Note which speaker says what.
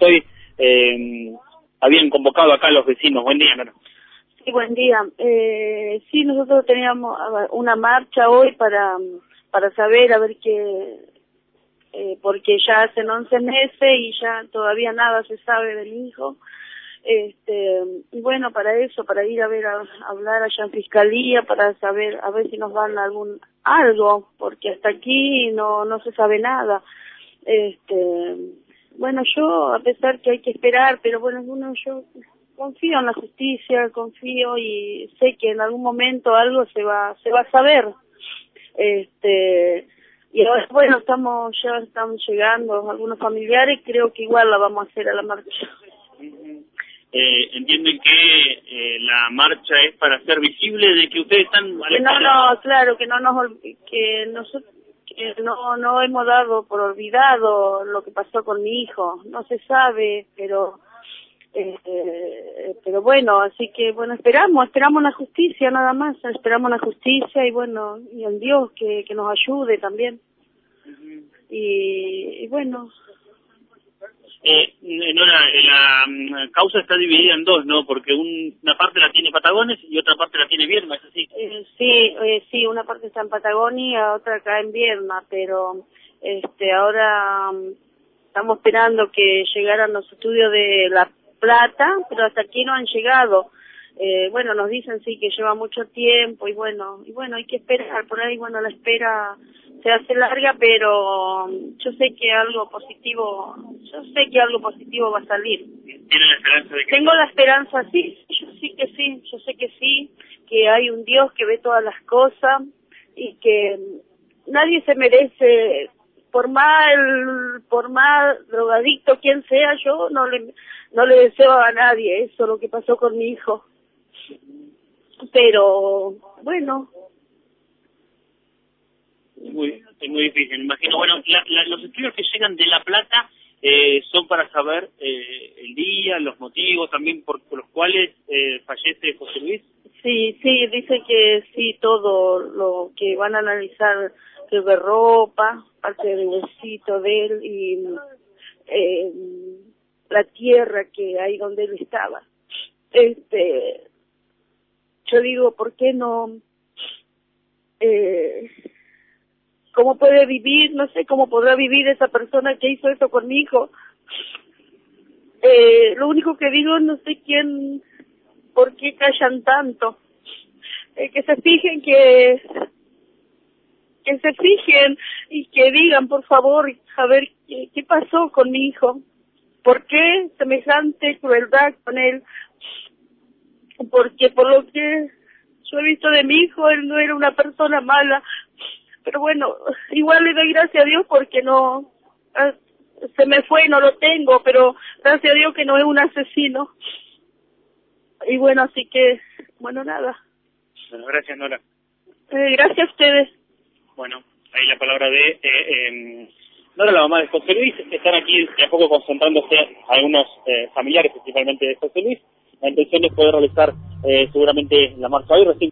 Speaker 1: hoy eh, habían convocado acá los vecinos. Buen día, Nora.
Speaker 2: Sí, buen día. Eh, sí, nosotros teníamos una marcha hoy para, para saber, a ver qué, eh, porque ya hacen 11 meses y ya todavía nada se sabe del hijo. Este, y bueno, para eso, para ir a ver, a, hablar allá en fiscalía, para saber, a ver si nos dan algún, algo, porque hasta aquí no, no se sabe nada. Este, bueno, yo, a pesar que hay que esperar, pero bueno, uno, yo confío en la justicia, confío y sé que en algún momento algo se va, se va a saber. Este, y ahora, bueno, estamos, ya estamos llegando algunos familiares, creo que igual la vamos a hacer a la marcha.
Speaker 1: Eh, entienden que eh, la marcha es para hacer visible de que ustedes están
Speaker 2: no no claro que no nos que nosotros no no hemos dado por olvidado lo que pasó con mi hijo no se sabe pero eh, pero bueno, así que bueno, esperamos, esperamos la justicia nada más, esperamos la justicia y bueno, y en Dios que, que nos ayude también. y, bueno.
Speaker 1: Eh, la mm, causa está dividida en dos, ¿no? Porque una parte la tiene Patagones y otra parte la tiene Vierma, ¿es así?
Speaker 2: Eh, sí, eh, sí, una parte está en Patagonia, otra acá en Vierma, pero este ahora mm, estamos esperando que llegaran los estudios de la plata, pero hasta aquí no han llegado. Eh, bueno, nos dicen sí que lleva mucho tiempo y bueno, y bueno, hay que esperar, por ahí bueno, la espera se hace larga, pero um, yo sé que algo positivo, yo sé que algo positivo va a salir.
Speaker 1: ¿Tiene la esperanza de que
Speaker 2: Tengo la esperanza, sí, yo sí que sí, yo sé que sí, que hay un Dios que ve todas las cosas y que nadie se merece por mal, por mal drogadicto quien sea, yo no le, no le deseo a nadie eso, lo que pasó con mi hijo. Pero, bueno.
Speaker 1: Es muy, es muy difícil, me imagino. Bueno, los estudios que llegan de La Plata eh, son para saber eh, el día, los motivos también por, los cuales eh, fallece José Luis.
Speaker 2: Sí, sí, dice que sí, todo lo que van a analizar de ropa, parte del huesito de él y eh, la tierra que hay donde él estaba. Este, yo digo, ¿por qué no? Eh, ¿Cómo puede vivir? No sé cómo podrá vivir esa persona que hizo eso con mi hijo. Eh, lo único que digo, no sé quién, por qué callan tanto. Eh, que se fijen que que se fijen y que digan, por favor, a ver qué, qué pasó con mi hijo. ¿Por qué semejante crueldad con él? Porque por lo que yo he visto de mi hijo, él no era una persona mala. Pero bueno, igual le doy gracias a Dios porque no, ah, se me fue, no lo tengo, pero gracias a Dios que no es un asesino. Y bueno, así que, bueno, nada.
Speaker 1: Bueno, gracias, Nora.
Speaker 2: Eh, gracias a ustedes.
Speaker 1: Bueno, ahí la palabra de eh, eh, Nora, la mamá de José Luis. Están aquí de a poco concentrándose algunos eh, familiares, principalmente de José Luis. La intención es poder realizar eh, seguramente la marcha hoy. Recién